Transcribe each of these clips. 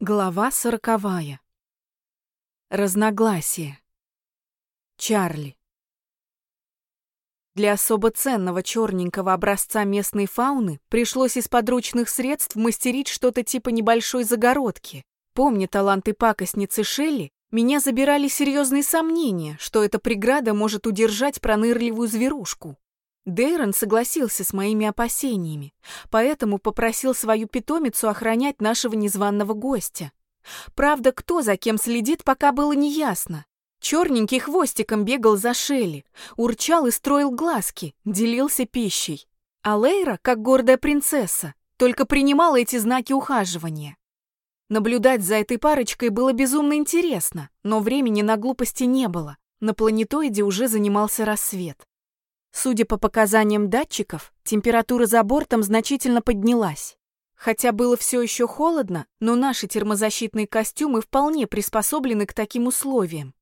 Глава сороковая. Разногласия. Чарли. Для особо ценного черненького образца местной фауны пришлось из подручных средств мастерить что-то типа небольшой загородки. Помня таланты пакостницы Шелли, меня забирали серьезные сомнения, что эта преграда может удержать пронырливую зверушку. Дейрон согласился с моими опасениями, поэтому попросил свою питомицу охранять нашего незваного гостя. Правда, кто за кем следит, пока было неясно. Черненький хвостиком бегал за Шелли, урчал и строил глазки, делился пищей. А Лейра, как гордая принцесса, только принимала эти знаки ухаживания. Наблюдать за этой парочкой было безумно интересно, но времени на глупости не было. На планетоиде уже занимался рассвет. Судя по показаниям датчиков, температура за бортом значительно поднялась. Хотя было все еще холодно, но наши термозащитные костюмы вполне приспособлены к таким условиям.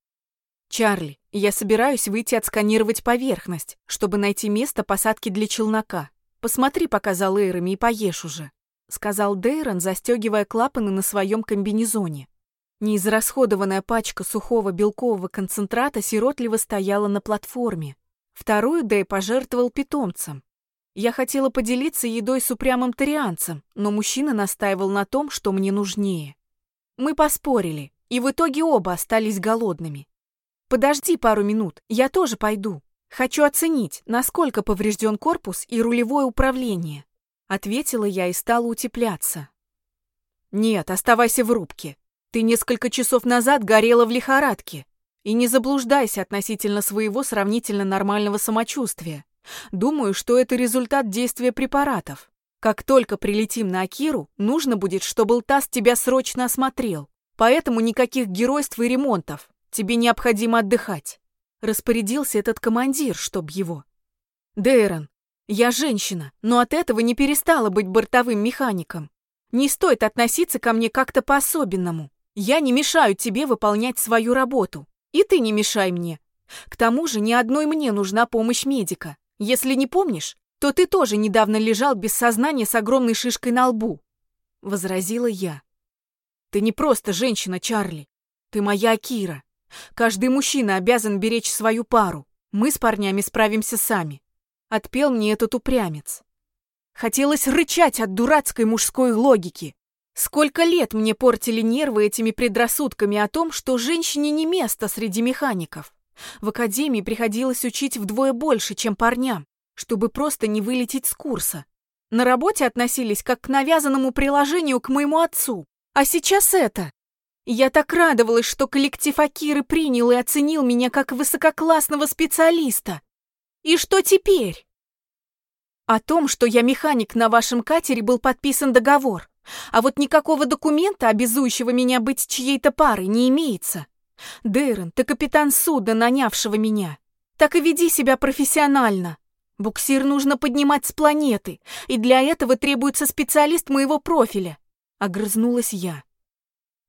«Чарли, я собираюсь выйти отсканировать поверхность, чтобы найти место посадки для челнока. Посмотри пока за лейерами и поешь уже», — сказал Дейрон, застегивая клапаны на своем комбинезоне. Неизрасходованная пачка сухого белкового концентрата сиротливо стояла на платформе. Вторую Дэй пожертвовал питомцам. Я хотела поделиться едой с упрямым тарианцем, но мужчина настаивал на том, что мне нужнее. Мы поспорили, и в итоге оба остались голодными. «Подожди пару минут, я тоже пойду. Хочу оценить, насколько поврежден корпус и рулевое управление», ответила я и стала утепляться. «Нет, оставайся в рубке. Ты несколько часов назад горела в лихорадке. И не заблуждайся относительно своего сравнительно нормального самочувствия. Думаю, что это результат действия препаратов. Как только прилетим на Акиру, нужно будет, чтобы ЛТАС тебя срочно осмотрел. Поэтому никаких геройств и ремонтов. Тебе необходимо отдыхать. Распорядился этот командир, чтоб его. Дейрон, я женщина, но от этого не перестала быть бортовым механиком. Не стоит относиться ко мне как-то по-особенному. Я не мешаю тебе выполнять свою работу. И ты не мешай мне. К тому же ни одной мне нужна помощь медика. Если не помнишь, то ты тоже недавно лежал без сознания с огромной шишкой на лбу. Возразила я. Ты не просто женщина, Чарли. Ты моя Акира. Каждый мужчина обязан беречь свою пару. Мы с парнями справимся сами. Отпел мне этот упрямец. Хотелось рычать от дурацкой мужской логики. Сколько лет мне портили нервы этими предрассудками о том, что женщине не место среди механиков. В академии приходилось учить вдвое больше, чем парням, чтобы просто не вылететь с курса. На работе относились как к навязанному приложению к моему отцу. А сейчас это. Я так радовалась, что коллектив Акиры принял и оценил меня как высококлассного специалиста. И что теперь? О том, что я механик на вашем катере, был подписан договор. А вот никакого документа, обязующего меня быть чьей-то парой, не имеется. Дейрон, ты капитан судна, нанявшего меня. Так и веди себя профессионально. Буксир нужно поднимать с планеты, и для этого требуется специалист моего профиля. Огрызнулась я.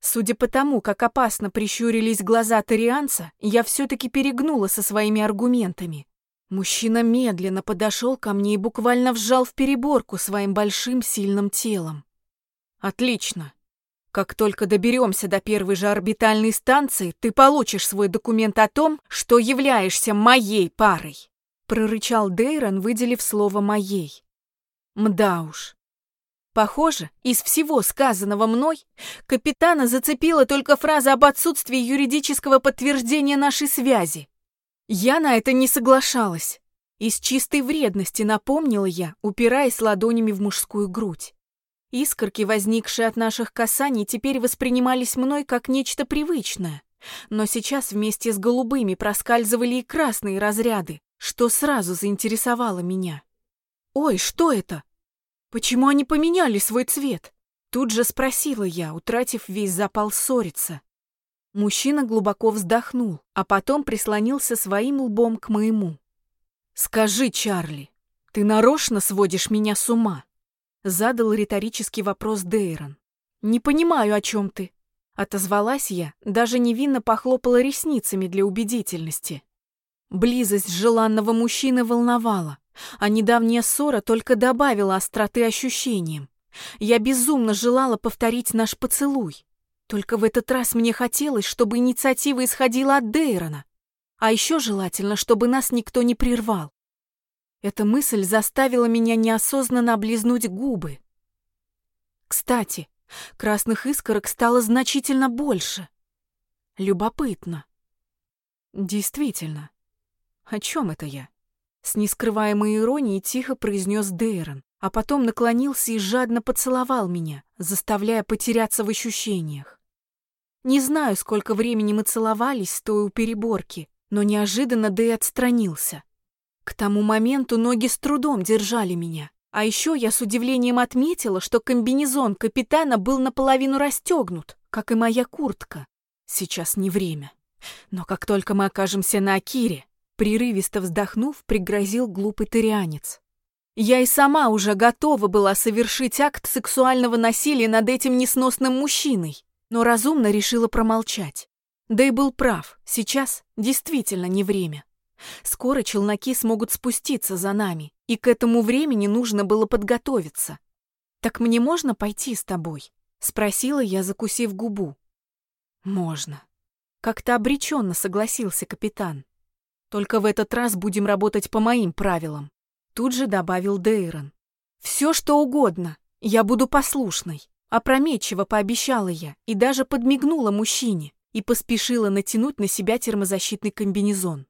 Судя по тому, как опасно прищурились глаза Тарианца, я все-таки перегнула со своими аргументами. Мужчина медленно подошел ко мне и буквально вжал в переборку своим большим сильным телом. Отлично. Как только доберемся до первой же орбитальной станции, ты получишь свой документ о том, что являешься моей парой. Прорычал Дейрон, выделив слово «моей». Мда уж. Похоже, из всего сказанного мной капитана зацепила только фраза об отсутствии юридического подтверждения нашей связи. Я на это не соглашалась. Из чистой вредности напомнила я, упираясь ладонями в мужскую грудь. Искорки, возникшие от наших касаний, теперь воспринимались мной как нечто привычное. Но сейчас вместе с голубыми проскальзывали и красные разряды, что сразу заинтересовало меня. «Ой, что это? Почему они поменяли свой цвет?» Тут же спросила я, утратив весь запал ссориться. Мужчина глубоко вздохнул, а потом прислонился своим лбом к моему. «Скажи, Чарли, ты нарочно сводишь меня с ума?» Задал риторический вопрос Дейрон. «Не понимаю, о чем ты?» Отозвалась я, даже невинно похлопала ресницами для убедительности. Близость желанного мужчины волновала, а недавняя ссора только добавила остроты ощущениям. Я безумно желала повторить наш поцелуй. Только в этот раз мне хотелось, чтобы инициатива исходила от Дейрона. А еще желательно, чтобы нас никто не прервал. Эта мысль заставила меня неосознанно облизнуть губы. Кстати, красных искорок стало значительно больше. Любопытно. Действительно. О чем это я? С нескрываемой иронией тихо произнес Дейрон, а потом наклонился и жадно поцеловал меня, заставляя потеряться в ощущениях. Не знаю, сколько времени мы целовались, стоя у переборки, но неожиданно Дэй отстранился. К тому моменту ноги с трудом держали меня. А еще я с удивлением отметила, что комбинезон капитана был наполовину расстегнут, как и моя куртка. Сейчас не время. Но как только мы окажемся на Акире, прерывисто вздохнув, пригрозил глупый тырианец. Я и сама уже готова была совершить акт сексуального насилия над этим несносным мужчиной, но разумно решила промолчать. Да и был прав, сейчас действительно не время. Скоро челноки смогут спуститься за нами, и к этому времени нужно было подготовиться. «Так мне можно пойти с тобой?» — спросила я, закусив губу. «Можно». Как-то обреченно согласился капитан. «Только в этот раз будем работать по моим правилам», — тут же добавил Дейрон. «Все, что угодно, я буду послушной», — опрометчиво пообещала я и даже подмигнула мужчине и поспешила натянуть на себя термозащитный комбинезон.